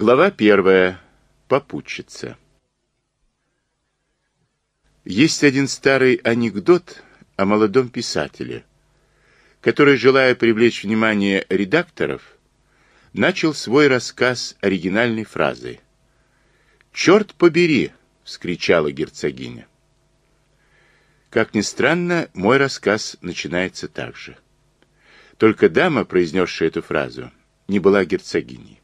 Глава первая. Попутчица. Есть один старый анекдот о молодом писателе, который, желая привлечь внимание редакторов, начал свой рассказ оригинальной фразой. «Черт побери!» — вскричала герцогиня. Как ни странно, мой рассказ начинается так же. Только дама, произнесшая эту фразу, не была герцогиней.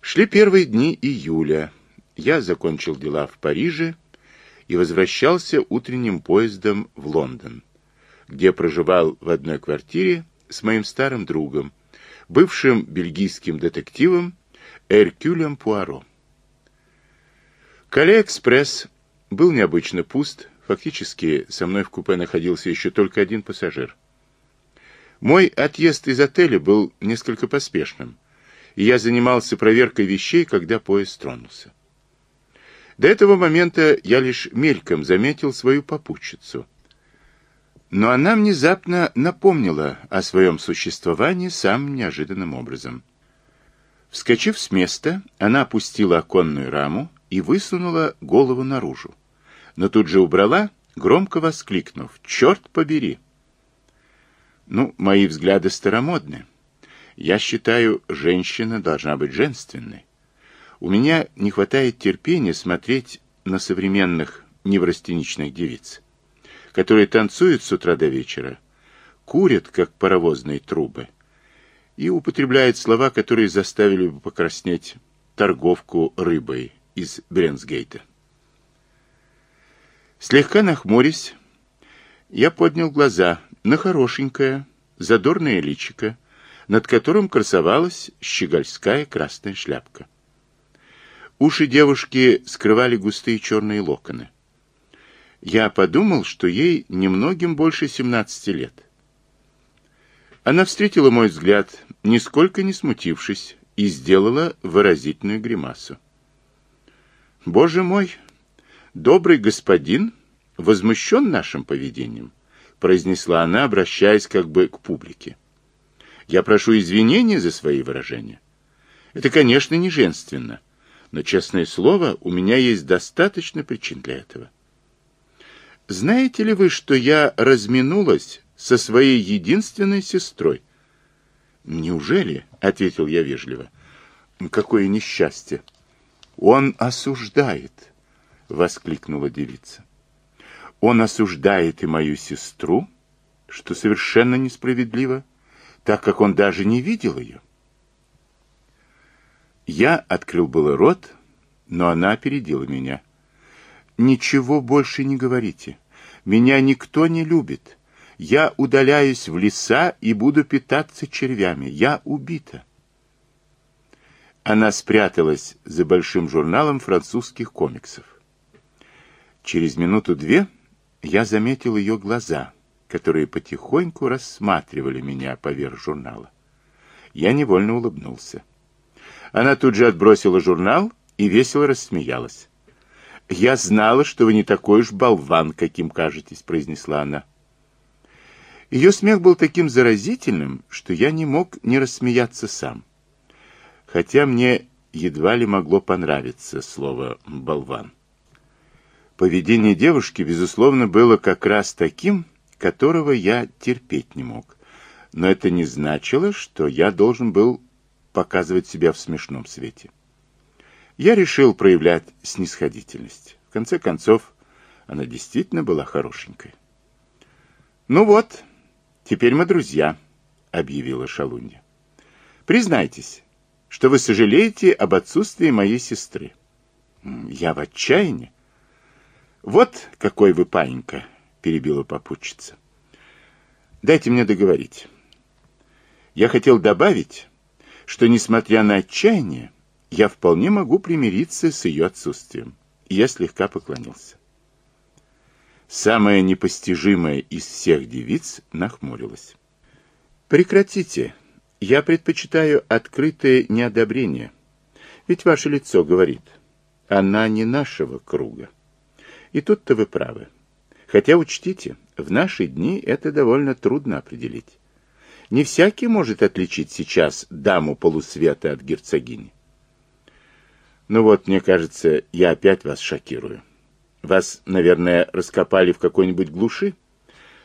Шли первые дни июля. Я закончил дела в Париже и возвращался утренним поездом в Лондон, где проживал в одной квартире с моим старым другом, бывшим бельгийским детективом Эркюлем Пуаро. Кале-экспресс был необычно пуст, фактически со мной в купе находился еще только один пассажир. Мой отъезд из отеля был несколько поспешным – и я занимался проверкой вещей, когда поезд тронулся. До этого момента я лишь мельком заметил свою попутчицу. Но она внезапно напомнила о своем существовании самым неожиданным образом. Вскочив с места, она опустила оконную раму и высунула голову наружу. Но тут же убрала, громко воскликнув «Черт побери!». Ну, мои взгляды старомодны. Я считаю, женщина должна быть женственной. У меня не хватает терпения смотреть на современных неврастеничных девиц, которые танцуют с утра до вечера, курят, как паровозные трубы, и употребляют слова, которые заставили бы покраснеть торговку рыбой из Бренсгейта. Слегка нахмурясь, я поднял глаза на хорошенькое, задорное личико, над которым красовалась щегольская красная шляпка. Уши девушки скрывали густые черные локоны. Я подумал, что ей немногим больше 17 лет. Она встретила мой взгляд, нисколько не смутившись, и сделала выразительную гримасу. «Боже мой! Добрый господин возмущен нашим поведением», произнесла она, обращаясь как бы к публике. Я прошу извинения за свои выражения. Это, конечно, не женственно, но, честное слово, у меня есть достаточно причин для этого. Знаете ли вы, что я разминулась со своей единственной сестрой? Неужели? — ответил я вежливо. Какое несчастье! Он осуждает, — воскликнула девица. Он осуждает и мою сестру, что совершенно несправедливо, так как он даже не видел ее. Я открыл было рот, но она опередила меня. «Ничего больше не говорите. Меня никто не любит. Я удаляюсь в леса и буду питаться червями. Я убита». Она спряталась за большим журналом французских комиксов. Через минуту-две я заметил ее глаза — которые потихоньку рассматривали меня поверх журнала. Я невольно улыбнулся. Она тут же отбросила журнал и весело рассмеялась. «Я знала, что вы не такой уж болван, каким кажетесь», — произнесла она. Ее смех был таким заразительным, что я не мог не рассмеяться сам. Хотя мне едва ли могло понравиться слово «болван». Поведение девушки, безусловно, было как раз таким, которого я терпеть не мог. Но это не значило, что я должен был показывать себя в смешном свете. Я решил проявлять снисходительность. В конце концов, она действительно была хорошенькой. «Ну вот, теперь мы друзья», — объявила Шалунья. «Признайтесь, что вы сожалеете об отсутствии моей сестры». «Я в отчаянии». «Вот какой вы паинька», — перебила попутчица. «Дайте мне договорить. Я хотел добавить, что, несмотря на отчаяние, я вполне могу примириться с ее отсутствием». И я слегка поклонился. Самая непостижимая из всех девиц нахмурилась. «Прекратите. Я предпочитаю открытое неодобрение. Ведь ваше лицо говорит, она не нашего круга. И тут-то вы правы. Хотя учтите, в наши дни это довольно трудно определить. Не всякий может отличить сейчас даму полусвета от герцогини. Ну вот, мне кажется, я опять вас шокирую. Вас, наверное, раскопали в какой-нибудь глуши?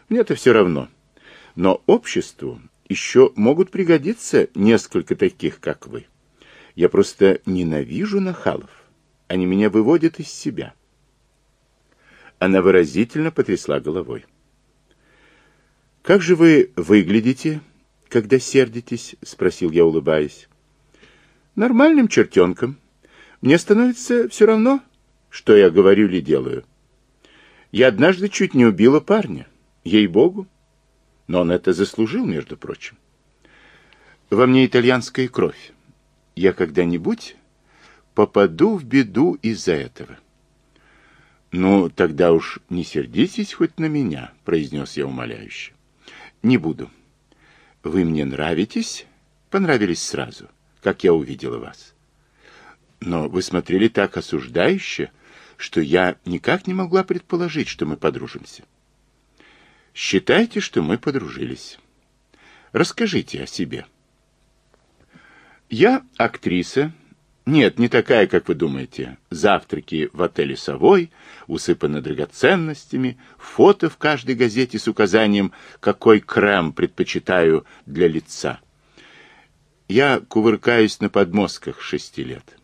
Мне-то все равно. Но обществу еще могут пригодиться несколько таких, как вы. Я просто ненавижу нахалов. Они меня выводят из себя. Она выразительно потрясла головой. «Как же вы выглядите, когда сердитесь?» — спросил я, улыбаясь. «Нормальным чертенком. Мне становится все равно, что я говорю или делаю. Я однажды чуть не убила парня, ей-богу. Но он это заслужил, между прочим. Во мне итальянская кровь. Я когда-нибудь попаду в беду из-за этого. «Ну, тогда уж не сердитесь хоть на меня», — произнес я умоляюще. «Не буду. Вы мне нравитесь, понравились сразу, как я увидела вас. Но вы смотрели так осуждающе, что я никак не могла предположить, что мы подружимся. Считайте, что мы подружились. Расскажите о себе». «Я актриса», нет, не такая, как вы думаете. Завтраки в отеле «Совой», усыпаны драгоценностями, фото в каждой газете с указанием, какой крем предпочитаю для лица. Я кувыркаюсь на подмостках шести лет.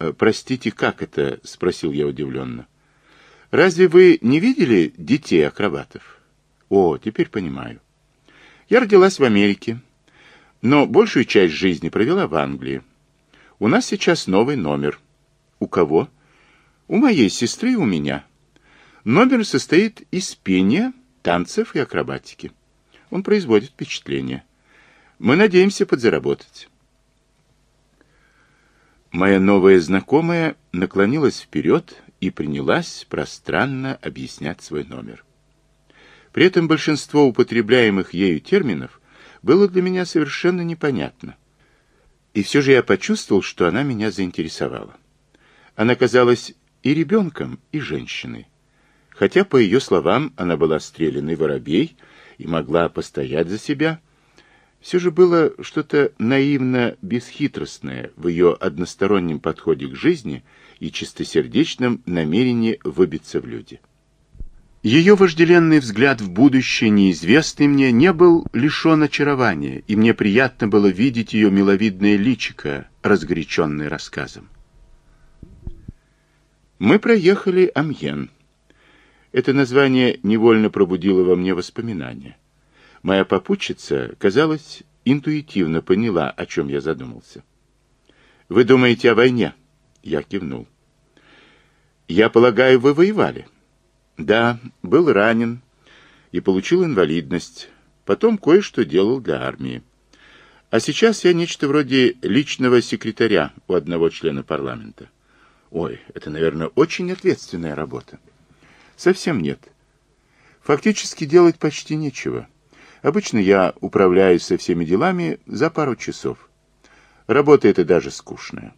«Э, «Простите, как это?» — спросил я удивленно. «Разве вы не видели детей-акробатов?» «О, теперь понимаю. Я родилась в Америке, но большую часть жизни провела в Англии. У нас сейчас новый номер. У кого? У моей сестры и у меня. Номер состоит из пения, танцев и акробатики. Он производит впечатление. Мы надеемся подзаработать. Моя новая знакомая наклонилась вперед и принялась пространно объяснять свой номер. При этом большинство употребляемых ею терминов было для меня совершенно непонятно. И все же я почувствовал, что она меня заинтересовала. Она казалась и ребенком, и женщиной. Хотя, по ее словам, она была стрелянный воробей и могла постоять за себя, все же было что-то наивно-бесхитростное в ее одностороннем подходе к жизни и чистосердечном намерении выбиться в люди. Ее вожделенный взгляд в будущее, неизвестный мне, не был лишен очарования, и мне приятно было видеть ее миловидное личико, разгоряченное рассказом. Мы проехали Амьен. Это название невольно пробудило во мне воспоминания. Моя попутчица, казалось, интуитивно поняла, о чем я задумался. «Вы думаете о войне?» Я кивнул. «Я полагаю, вы воевали?» Да, был ранен и получил инвалидность. Потом кое-что делал для армии. А сейчас я нечто вроде личного секретаря у одного члена парламента. Ой, это, наверное, очень ответственная работа. Совсем нет. Фактически делать почти нечего. Обычно я управляюсь со всеми делами за пару часов. Работа эта даже скучная.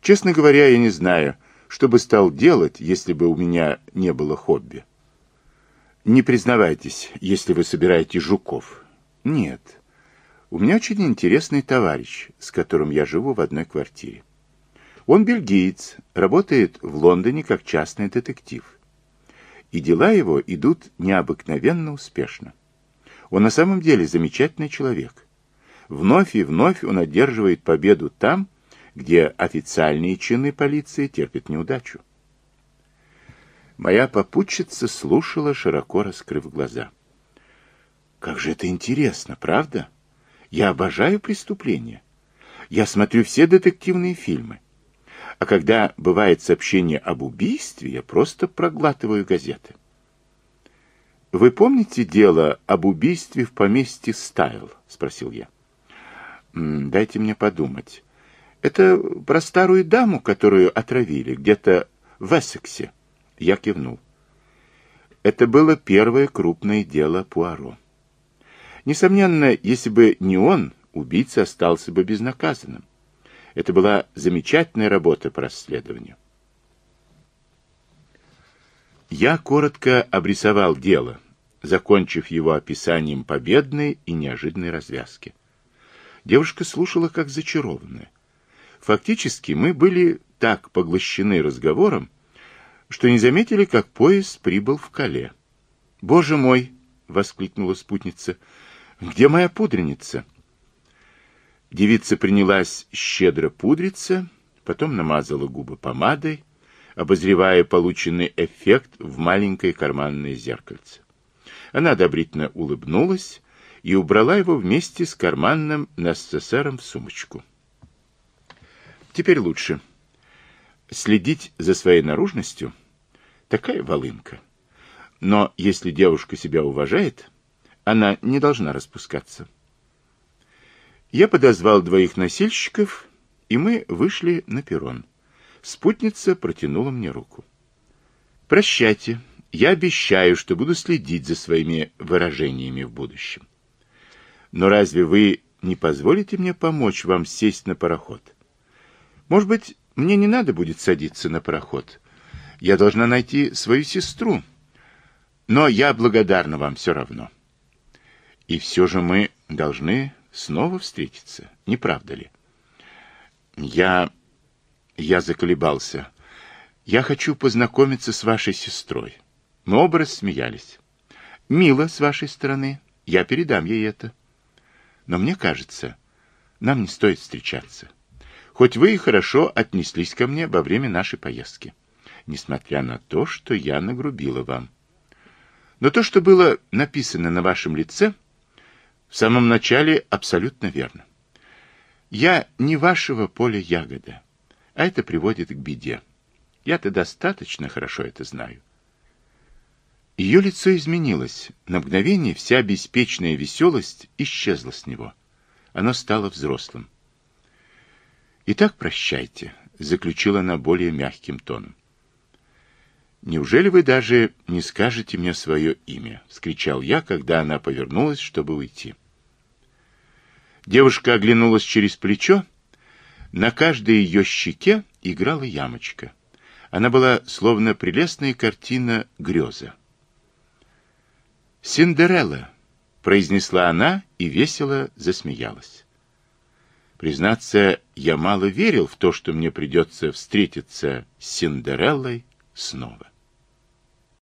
Честно говоря, я не знаю, что бы стал делать, если бы у меня не было хобби? Не признавайтесь, если вы собираете жуков. Нет. У меня очень интересный товарищ, с которым я живу в одной квартире. Он бельгиец, работает в Лондоне как частный детектив. И дела его идут необыкновенно успешно. Он на самом деле замечательный человек. Вновь и вновь он одерживает победу там, где официальные чины полиции терпят неудачу. Моя попутчица слушала, широко раскрыв глаза. «Как же это интересно, правда? Я обожаю преступления. Я смотрю все детективные фильмы. А когда бывает сообщение об убийстве, я просто проглатываю газеты». «Вы помните дело об убийстве в поместье Стайл?» — спросил я. «Дайте мне подумать. Это про старую даму, которую отравили где-то в Эссексе. Я кивнул. Это было первое крупное дело Пуаро. Несомненно, если бы не он, убийца остался бы безнаказанным. Это была замечательная работа по расследованию. Я коротко обрисовал дело, закончив его описанием победной и неожиданной развязки. Девушка слушала как зачарованная. Фактически мы были так поглощены разговором, что не заметили, как поезд прибыл в Кале. «Боже мой!» — воскликнула спутница. «Где моя пудреница?» Девица принялась щедро пудриться, потом намазала губы помадой, обозревая полученный эффект в маленькое карманное зеркальце. Она одобрительно улыбнулась и убрала его вместе с карманным НССРом в сумочку. Теперь лучше. Следить за своей наружностью — такая волынка. Но если девушка себя уважает, она не должна распускаться. Я подозвал двоих носильщиков, и мы вышли на перрон. Спутница протянула мне руку. «Прощайте. Я обещаю, что буду следить за своими выражениями в будущем. Но разве вы не позволите мне помочь вам сесть на пароход? Может быть, мне не надо будет садиться на пароход. Я должна найти свою сестру. Но я благодарна вам все равно. И все же мы должны снова встретиться, не правда ли? Я... я заколебался. Я хочу познакомиться с вашей сестрой. Мы оба рассмеялись. Мило с вашей стороны. Я передам ей это. Но мне кажется, нам не стоит встречаться. Хоть вы и хорошо отнеслись ко мне во время нашей поездки. Несмотря на то, что я нагрубила вам. Но то, что было написано на вашем лице в самом начале абсолютно верно. Я не вашего поля ягода, а это приводит к беде. Я-то достаточно хорошо это знаю. Ее лицо изменилось. На мгновение вся беспечная веселость исчезла с него. Оно стало взрослым. «Итак, прощайте», — заключила она более мягким тоном. «Неужели вы даже не скажете мне свое имя?» — вскричал я, когда она повернулась, чтобы уйти. Девушка оглянулась через плечо. На каждой ее щеке играла ямочка. Она была словно прелестная картина греза. «Синдерелла», — произнесла она и весело засмеялась. Признаться, я мало верил в то, что мне придется встретиться с Синдереллой снова.